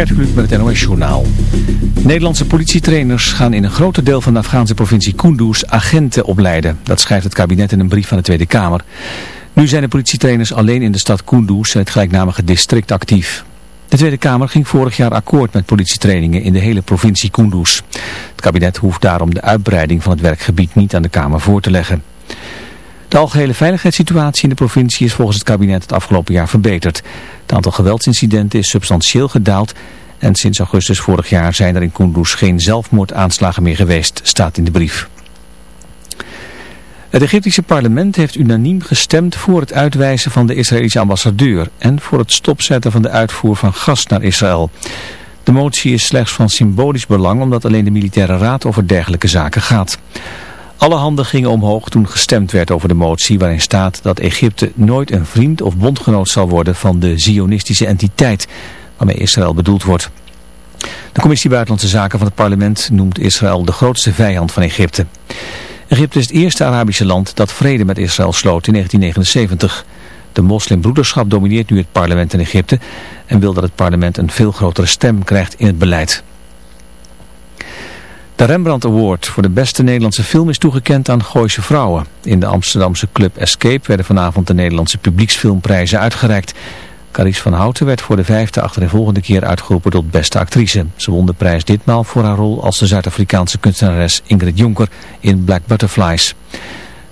Gert Kluk met het NOS Journaal. Nederlandse politietrainers gaan in een groot deel van de Afghaanse provincie Kunduz agenten opleiden. Dat schrijft het kabinet in een brief van de Tweede Kamer. Nu zijn de politietrainers alleen in de stad Kunduz en het gelijknamige district actief. De Tweede Kamer ging vorig jaar akkoord met politietrainingen in de hele provincie Kunduz. Het kabinet hoeft daarom de uitbreiding van het werkgebied niet aan de Kamer voor te leggen. De algehele veiligheidssituatie in de provincie is volgens het kabinet het afgelopen jaar verbeterd. Het aantal geweldsincidenten is substantieel gedaald en sinds augustus vorig jaar zijn er in Kunduz geen zelfmoordaanslagen meer geweest, staat in de brief. Het Egyptische parlement heeft unaniem gestemd voor het uitwijzen van de Israëlische ambassadeur en voor het stopzetten van de uitvoer van gas naar Israël. De motie is slechts van symbolisch belang omdat alleen de militaire raad over dergelijke zaken gaat. Alle handen gingen omhoog toen gestemd werd over de motie waarin staat dat Egypte nooit een vriend of bondgenoot zal worden van de zionistische entiteit waarmee Israël bedoeld wordt. De commissie Buitenlandse Zaken van het parlement noemt Israël de grootste vijand van Egypte. Egypte is het eerste Arabische land dat vrede met Israël sloot in 1979. De moslimbroederschap domineert nu het parlement in Egypte en wil dat het parlement een veel grotere stem krijgt in het beleid. De Rembrandt Award voor de beste Nederlandse film is toegekend aan Gooise Vrouwen. In de Amsterdamse club Escape werden vanavond de Nederlandse publieksfilmprijzen uitgereikt. Carice van Houten werd voor de vijfde achtereenvolgende keer uitgeroepen tot beste actrice. Ze won de prijs ditmaal voor haar rol als de Zuid-Afrikaanse kunstenares Ingrid Jonker in Black Butterflies.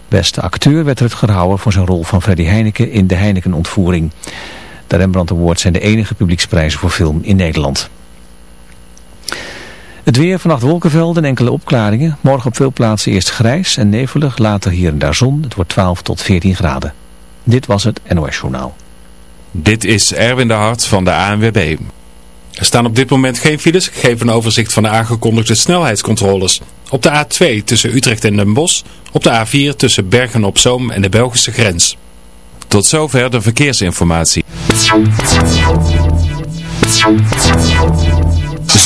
Beste acteur werd Rutger Hauer voor zijn rol van Freddy Heineken in de Heineken-ontvoering. De Rembrandt Awards zijn de enige publieksprijzen voor film in Nederland. Het weer, vannacht wolkenvelden en enkele opklaringen. Morgen op veel plaatsen eerst grijs en nevelig, later hier en daar zon. Het wordt 12 tot 14 graden. Dit was het NOS Journaal. Dit is Erwin de Hart van de ANWB. Er staan op dit moment geen files. Ik geef een overzicht van de aangekondigde snelheidscontroles. Op de A2 tussen Utrecht en Den Bosch. Op de A4 tussen Bergen op Zoom en de Belgische grens. Tot zover de verkeersinformatie.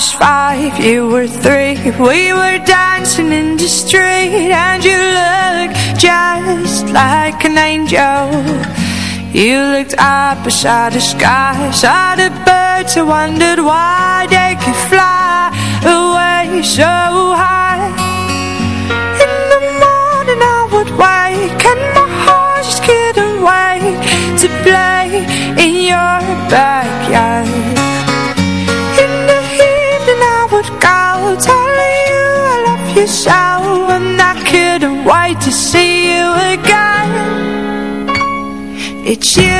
Was five, you were three. We were dancing in the street And you looked just like an angel. You looked up beside the sky Saw the birds and wondered why It's you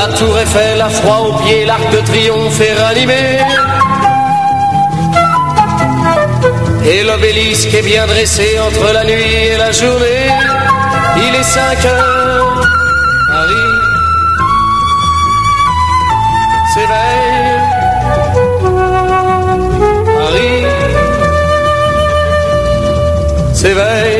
La tour Eiffel, la froid aux pieds, l'arc de triomphe est ranimé. Et l'obélisque est bien dressé entre la nuit et la journée. Il est 5 heures, Paris s'éveille. Paris s'éveille.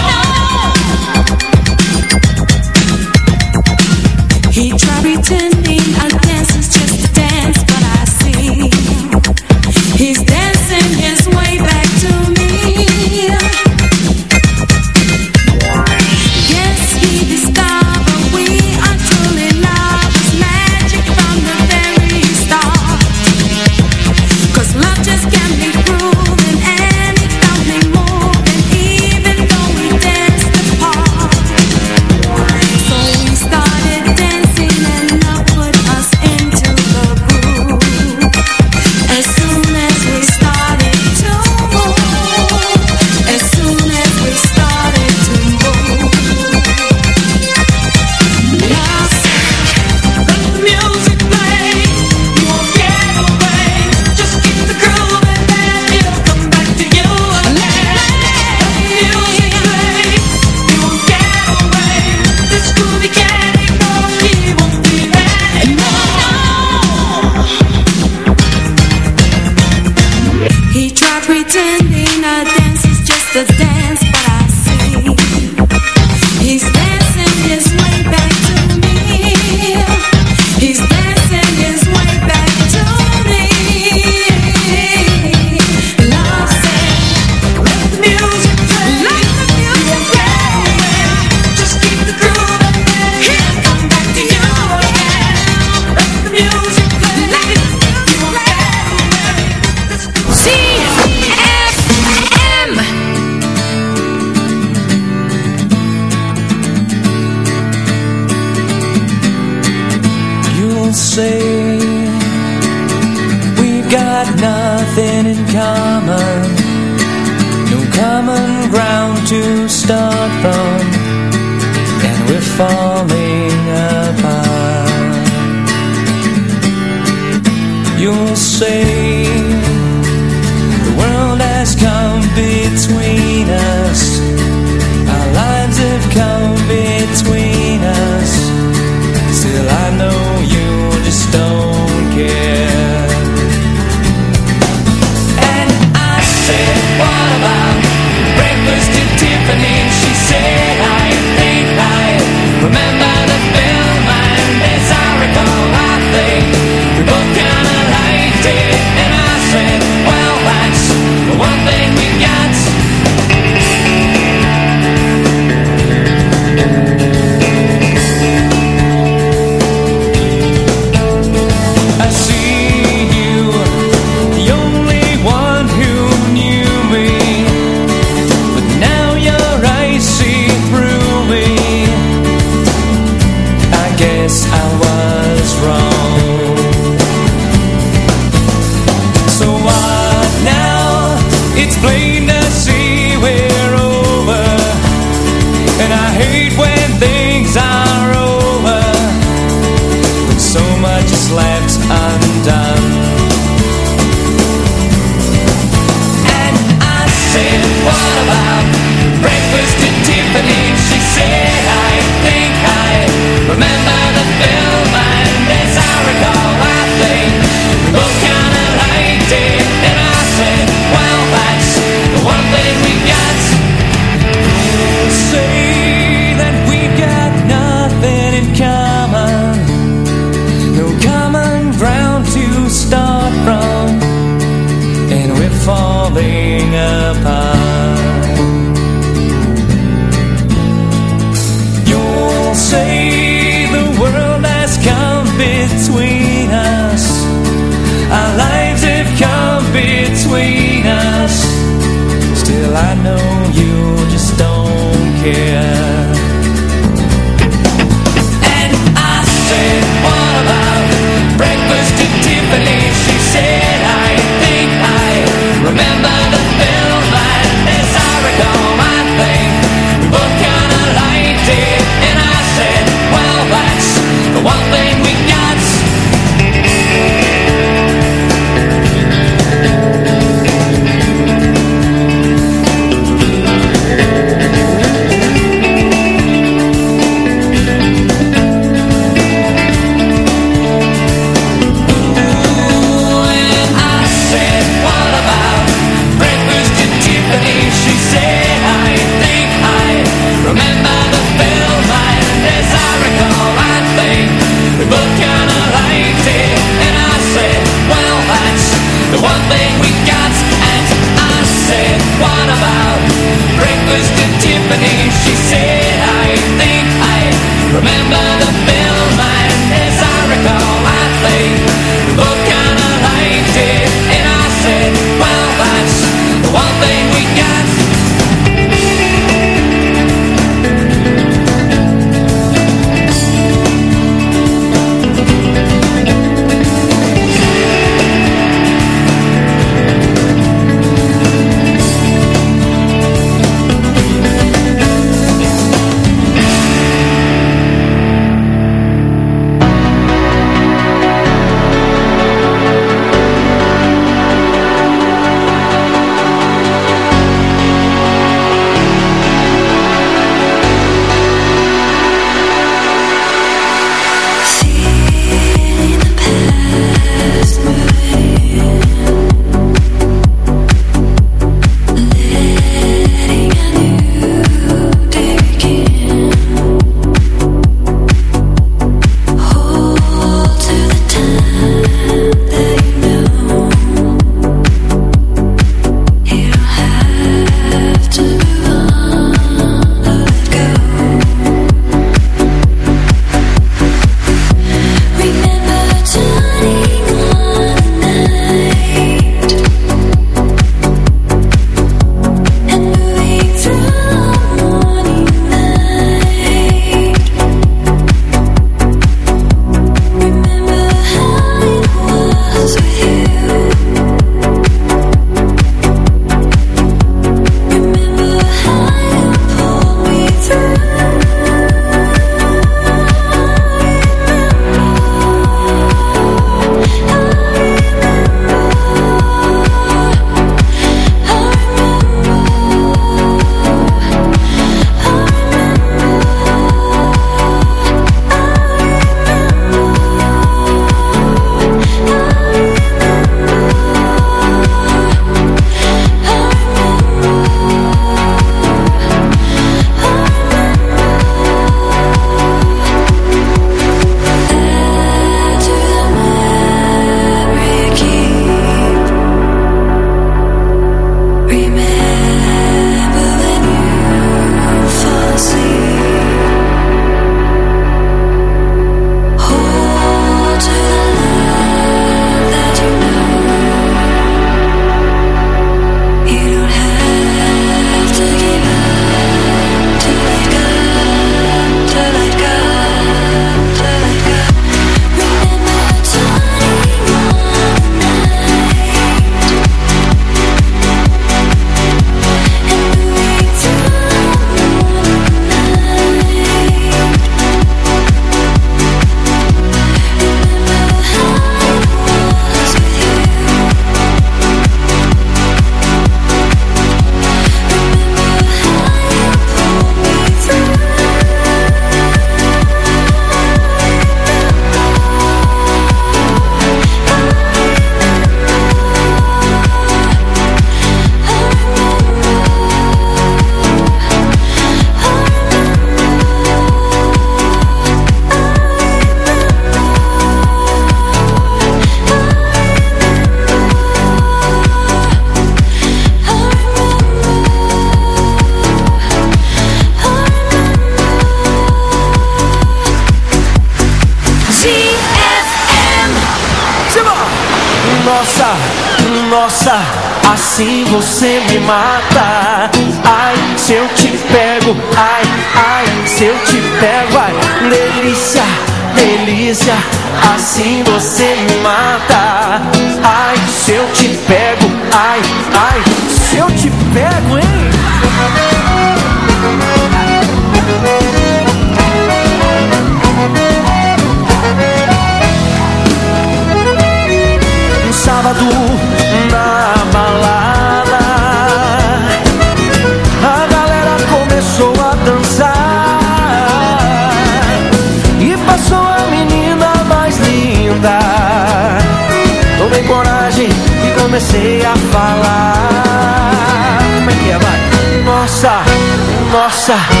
casa.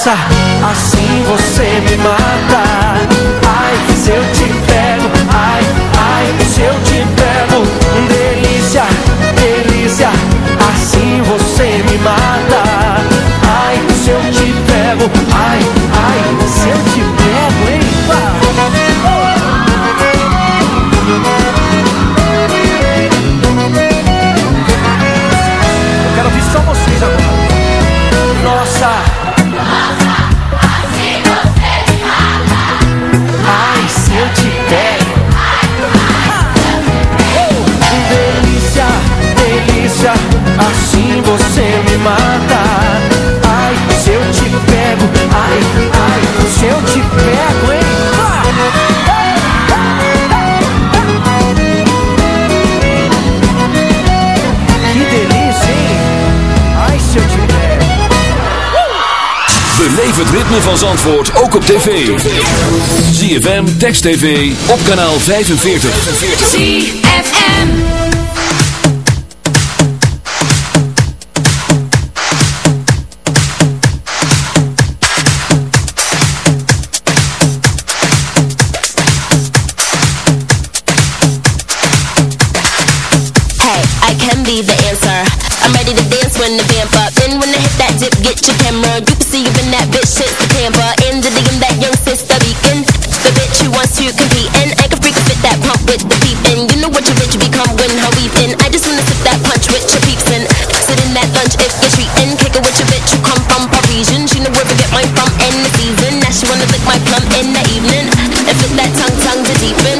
Nossa, Beleef het ritme van Zandvoort ook op tv. ZFM, Text TV, op kanaal 45. ZFM. Hey, I can be the answer. I'm ready to dance when the get your camera. You can see you in that bitch shit's the pamper. In the DM, that young sister beacon. The bitch who wants to compete. And I can freak fit that pump with the peepin'. You know what your bitch become when her weeping. I just wanna sip that punch with your peeps in. Sit in that lunch if you're treating. Kick it with your bitch who come from Parisian. She know where to get mine from in the season. Now she wanna lick my plum in the evening. And fit that tongue, tongue to deepen.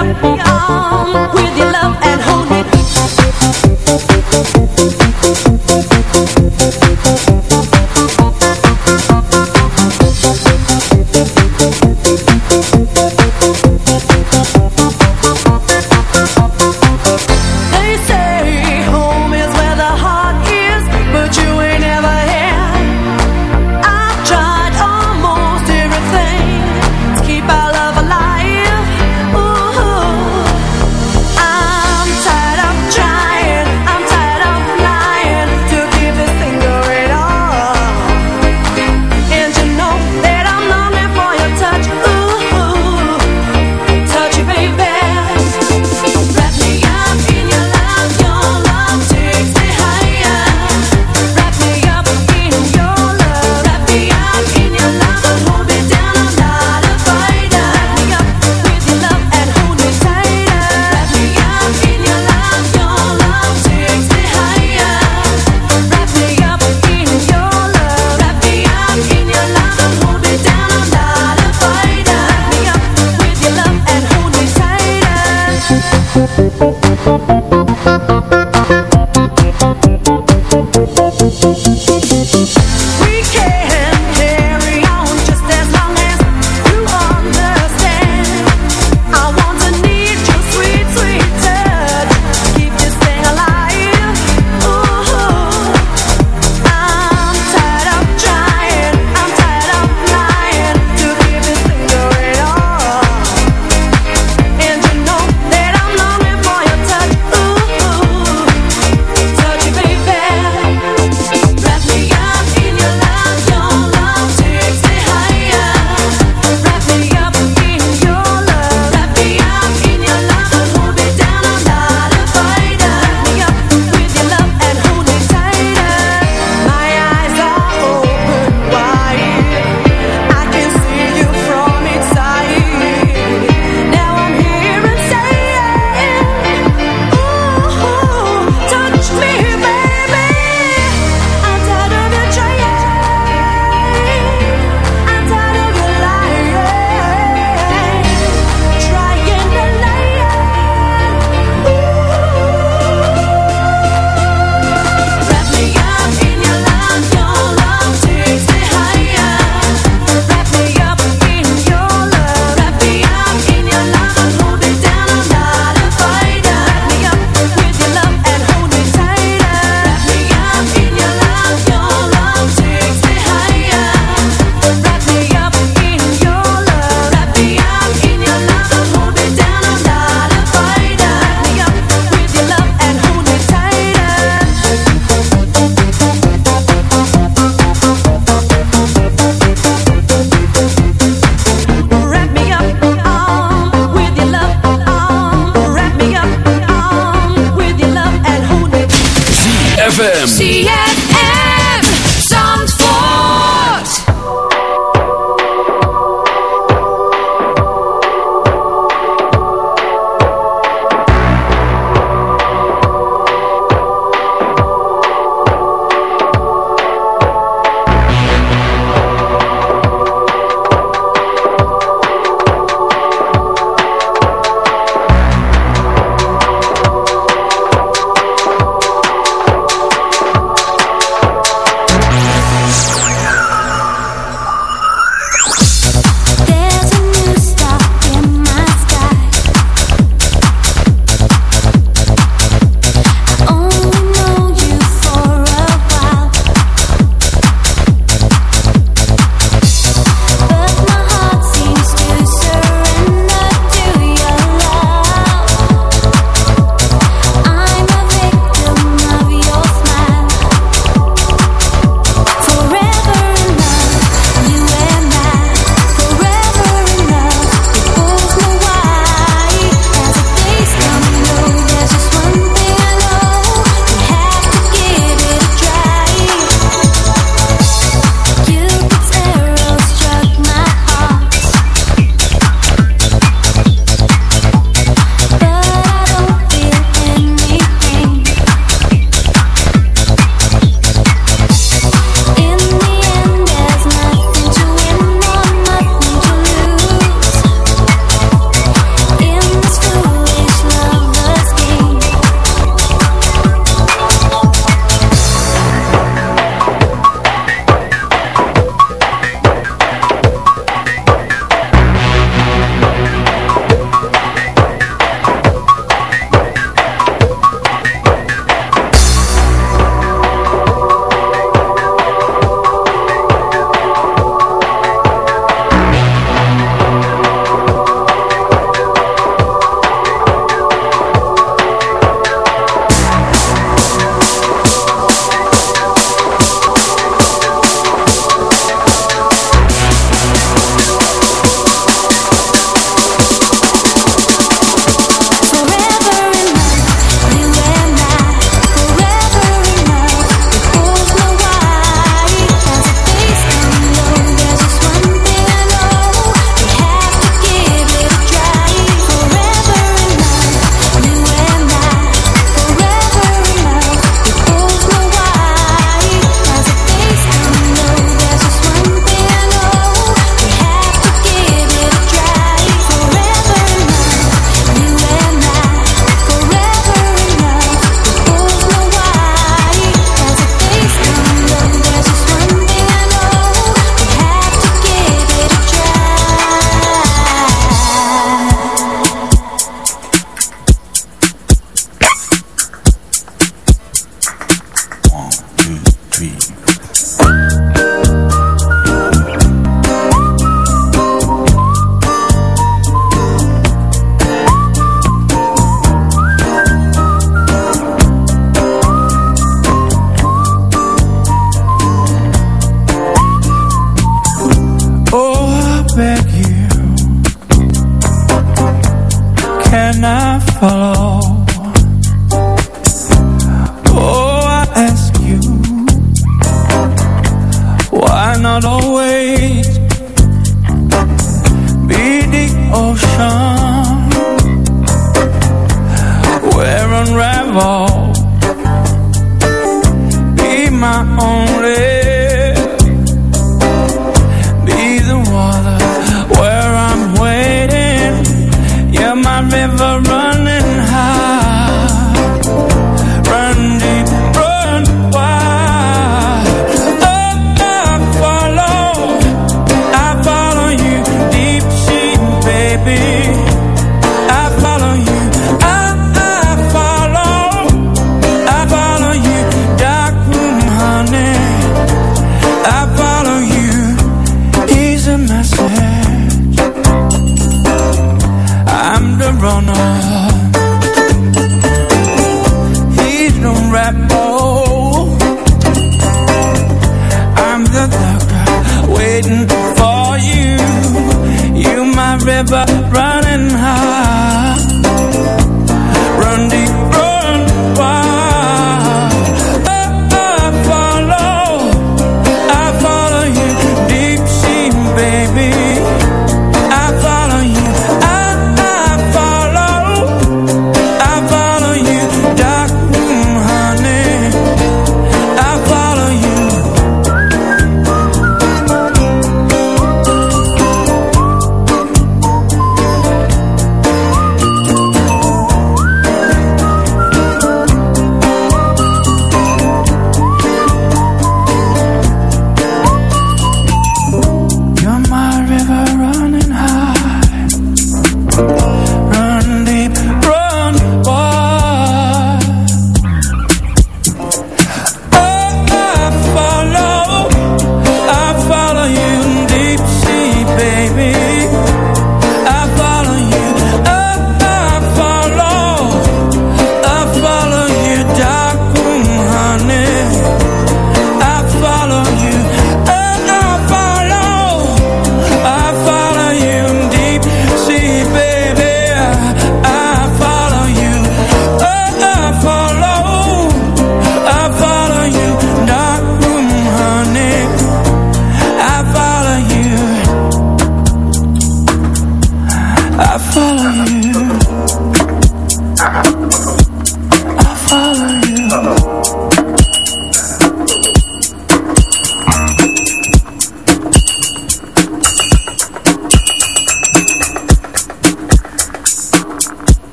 Của.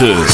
9.